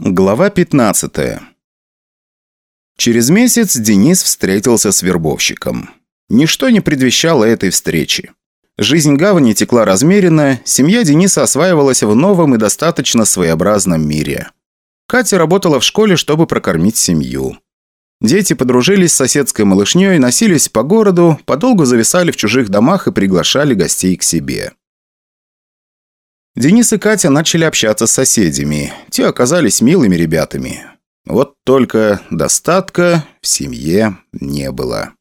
Глава 15 Через месяц Денис встретился с вербовщиком. Ничто не предвещало этой встречи. Жизнь гавани текла размеренно, семья Дениса осваивалась в новом и достаточно своеобразном мире. Катя работала в школе, чтобы прокормить семью. Дети подружились с соседской малышней, носились по городу, подолгу зависали в чужих домах и приглашали гостей к себе. Денис и Катя начали общаться с соседями. Те оказались милыми ребятами. Вот только достатка в семье не было.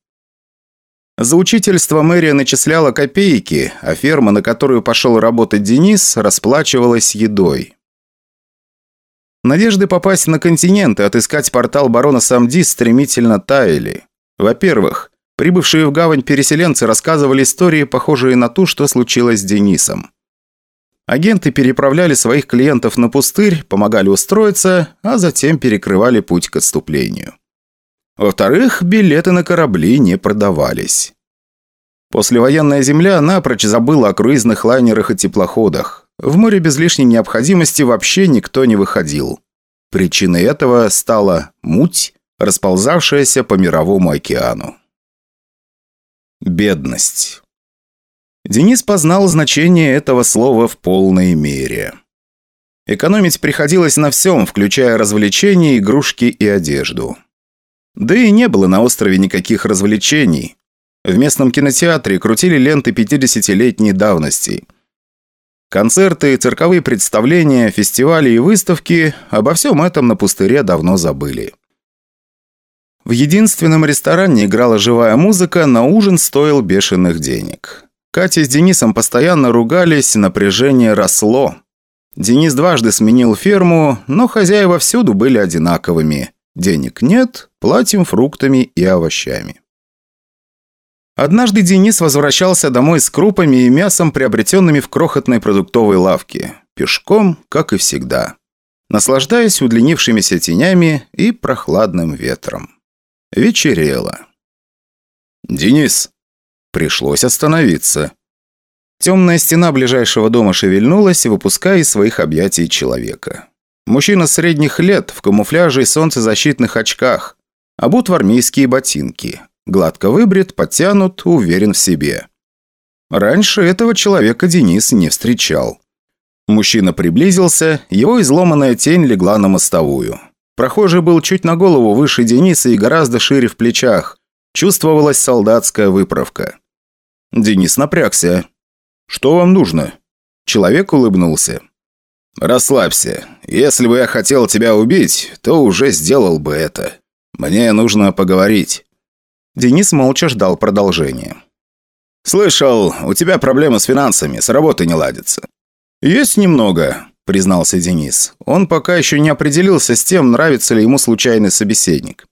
За учительство мэрия начисляла копейки, а ферма, на которую пошел работать Денис, расплачивалась едой. Надежды попасть на континент и отыскать портал барона Самди стремительно таяли. Во-первых, прибывшие в гавань переселенцы рассказывали истории, похожие на ту, что случилось с Денисом. Агенты переправляли своих клиентов на пустырь, помогали устроиться, а затем перекрывали путь к отступлению. Во-вторых, билеты на корабли не продавались. Послевоенная земля напрочь забыла о круизных лайнерах и теплоходах. В море без лишней необходимости вообще никто не выходил. Причиной этого стала муть, расползавшаяся по мировому океану. Бедность. Денис познал значение этого слова в полной мере. Экономить приходилось на всем, включая развлечения, игрушки и одежду. Да и не было на острове никаких развлечений. В местном кинотеатре крутили ленты 50-летней давности. Концерты, цирковые представления, фестивали и выставки – обо всем этом на пустыре давно забыли. В единственном ресторане играла живая музыка, на ужин стоил бешеных денег. Катя с Денисом постоянно ругались, напряжение росло. Денис дважды сменил ферму, но хозяева всюду были одинаковыми. Денег нет, платим фруктами и овощами. Однажды Денис возвращался домой с крупами и мясом, приобретенными в крохотной продуктовой лавке. Пешком, как и всегда. Наслаждаясь удлинившимися тенями и прохладным ветром. Вечерело. «Денис!» Пришлось остановиться. Темная стена ближайшего дома шевельнулась, выпуская из своих объятий человека. Мужчина средних лет, в камуфляже и солнцезащитных очках. Обут в армейские ботинки. Гладко выбрит, подтянут, уверен в себе. Раньше этого человека Денис не встречал. Мужчина приблизился, его изломанная тень легла на мостовую. Прохожий был чуть на голову выше Дениса и гораздо шире в плечах. Чувствовалась солдатская выправка. Денис напрягся. «Что вам нужно?» Человек улыбнулся. «Расслабься. Если бы я хотел тебя убить, то уже сделал бы это. Мне нужно поговорить». Денис молча ждал продолжения. «Слышал, у тебя проблемы с финансами, с работы не ладится». «Есть немного», – признался Денис. Он пока еще не определился с тем, нравится ли ему случайный собеседник.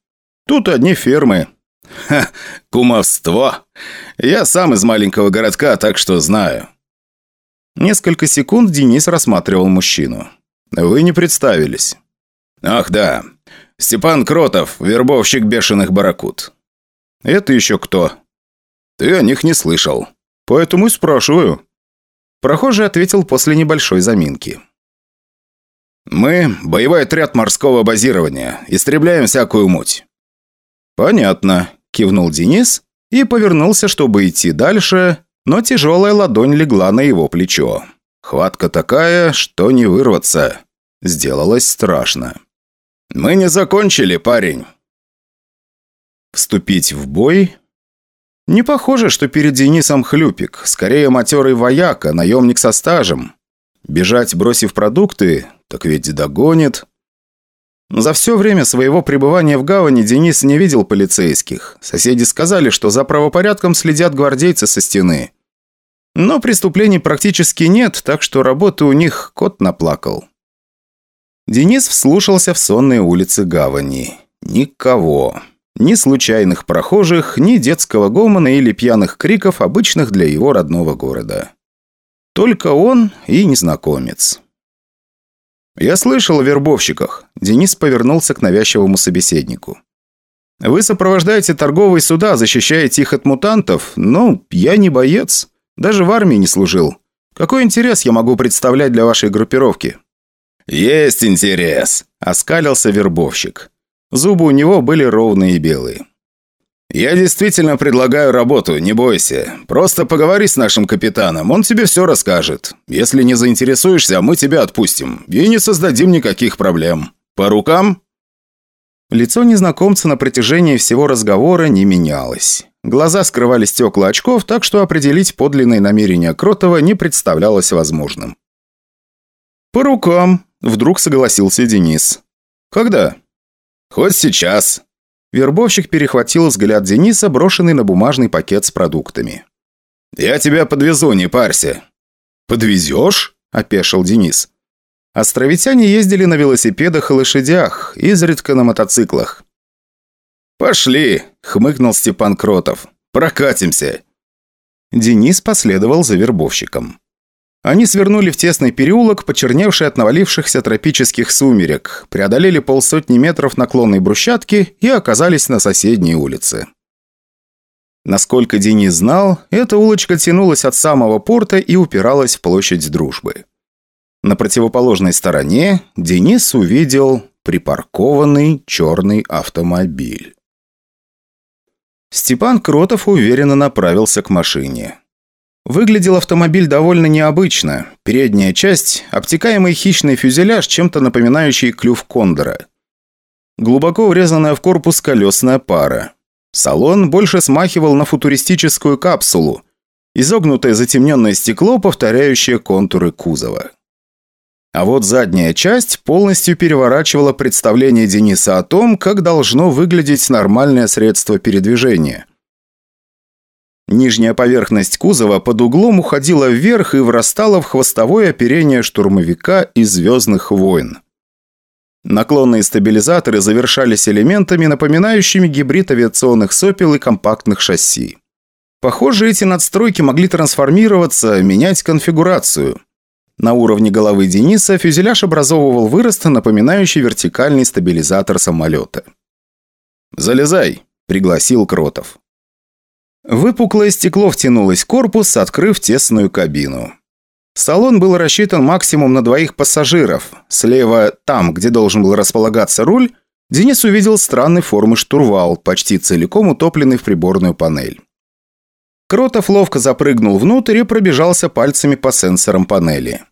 «Тут одни фермы, «Ха, кумовство! Я сам из маленького городка, так что знаю». Несколько секунд Денис рассматривал мужчину. «Вы не представились». «Ах, да. Степан Кротов, вербовщик бешеных баракут». «Это еще кто?» «Ты о них не слышал». «Поэтому и спрашиваю». Прохожий ответил после небольшой заминки. «Мы – боевой отряд морского базирования. Истребляем всякую муть». «Понятно. – кивнул Денис и повернулся, чтобы идти дальше, но тяжелая ладонь легла на его плечо. Хватка такая, что не вырваться. Сделалось страшно. «Мы не закончили, парень!» Вступить в бой? Не похоже, что перед Денисом хлюпик. Скорее матерый вояка, наемник со стажем. Бежать, бросив продукты, так ведь догонит. За все время своего пребывания в гавани Денис не видел полицейских. Соседи сказали, что за правопорядком следят гвардейцы со стены. Но преступлений практически нет, так что работы у них кот наплакал. Денис вслушался в сонные улицы гавани. Никого. Ни случайных прохожих, ни детского гомона или пьяных криков, обычных для его родного города. Только он и незнакомец. «Я слышал о вербовщиках», – Денис повернулся к навязчивому собеседнику. «Вы сопровождаете торговые суда, защищаете их от мутантов, но я не боец. Даже в армии не служил. Какой интерес я могу представлять для вашей группировки?» «Есть интерес», Оскалился вербовщик. Зубы у него были ровные и белые. «Я действительно предлагаю работу, не бойся. Просто поговори с нашим капитаном, он тебе все расскажет. Если не заинтересуешься, мы тебя отпустим и не создадим никаких проблем. По рукам?» Лицо незнакомца на протяжении всего разговора не менялось. Глаза скрывали стекла очков, так что определить подлинные намерения Кротова не представлялось возможным. «По рукам», – вдруг согласился Денис. «Когда?» «Хоть сейчас». Вербовщик перехватил взгляд Дениса, брошенный на бумажный пакет с продуктами. «Я тебя подвезу, не парься». «Подвезешь?» – опешил Денис. Островитяне ездили на велосипедах и лошадях, изредка на мотоциклах. «Пошли!» – хмыкнул Степан Кротов. «Прокатимся!» Денис последовал за вербовщиком. Они свернули в тесный переулок, почерневший от навалившихся тропических сумерек, преодолели полсотни метров наклонной брусчатки и оказались на соседней улице. Насколько Денис знал, эта улочка тянулась от самого порта и упиралась в площадь Дружбы. На противоположной стороне Денис увидел припаркованный черный автомобиль. Степан Кротов уверенно направился к машине. Выглядел автомобиль довольно необычно. Передняя часть – обтекаемый хищный фюзеляж, чем-то напоминающий клюв кондора. Глубоко врезанная в корпус колесная пара. Салон больше смахивал на футуристическую капсулу. Изогнутое затемненное стекло, повторяющее контуры кузова. А вот задняя часть полностью переворачивала представление Дениса о том, как должно выглядеть нормальное средство передвижения. Нижняя поверхность кузова под углом уходила вверх и врастала в хвостовое оперение штурмовика из «Звездных войн». Наклонные стабилизаторы завершались элементами, напоминающими гибрид авиационных сопел и компактных шасси. Похоже, эти надстройки могли трансформироваться, менять конфигурацию – на уровне головы Дениса фюзеляж образовывал вырост, напоминающий вертикальный стабилизатор самолета. «Залезай», – пригласил Кротов. Выпуклое стекло втянулось в корпус, открыв тесную кабину. Салон был рассчитан максимум на двоих пассажиров. Слева, там, где должен был располагаться руль, Денис увидел странной формы штурвал, почти целиком утопленный в приборную панель. Кротов ловко запрыгнул внутрь и пробежался пальцами по сенсорам панели.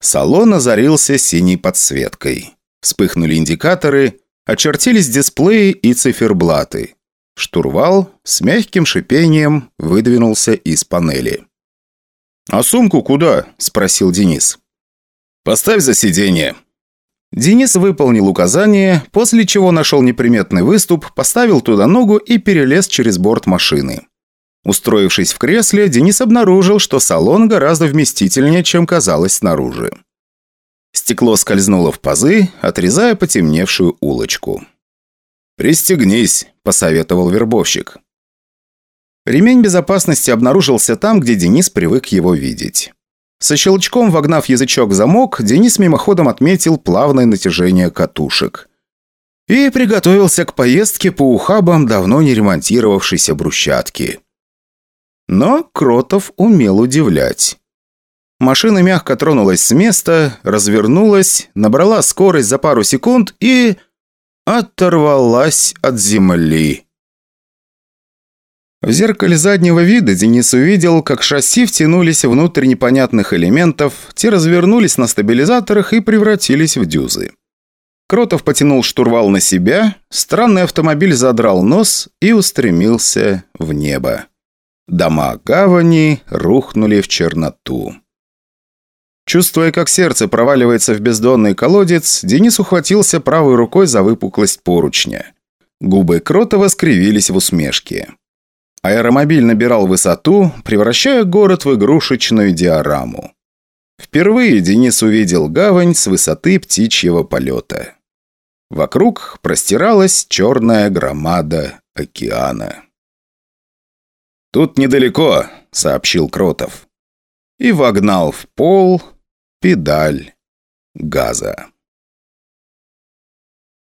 Салон озарился синей подсветкой. Вспыхнули индикаторы, очертились дисплеи и циферблаты. Штурвал с мягким шипением выдвинулся из панели. «А сумку куда?» – спросил Денис. «Поставь за сиденье». Денис выполнил указание, после чего нашел неприметный выступ, поставил туда ногу и перелез через борт машины. Устроившись в кресле, Денис обнаружил, что салон гораздо вместительнее, чем казалось снаружи. Стекло скользнуло в пазы, отрезая потемневшую улочку. «Пристегнись», – посоветовал вербовщик. Ремень безопасности обнаружился там, где Денис привык его видеть. Со щелчком вогнав язычок в замок, Денис мимоходом отметил плавное натяжение катушек. И приготовился к поездке по ухабам давно не ремонтировавшейся брусчатки. Но Кротов умел удивлять. Машина мягко тронулась с места, развернулась, набрала скорость за пару секунд и... оторвалась от земли. В зеркале заднего вида Денис увидел, как шасси втянулись внутрь непонятных элементов, те развернулись на стабилизаторах и превратились в дюзы. Кротов потянул штурвал на себя, странный автомобиль задрал нос и устремился в небо. Дома гавани рухнули в черноту. Чувствуя, как сердце проваливается в бездонный колодец, Денис ухватился правой рукой за выпуклость поручня. Губы Кротова скривились в усмешке. Аэромобиль набирал высоту, превращая город в игрушечную диораму. Впервые Денис увидел гавань с высоты птичьего полета. Вокруг простиралась черная громада океана. «Тут недалеко», — сообщил Кротов. И вогнал в пол педаль газа.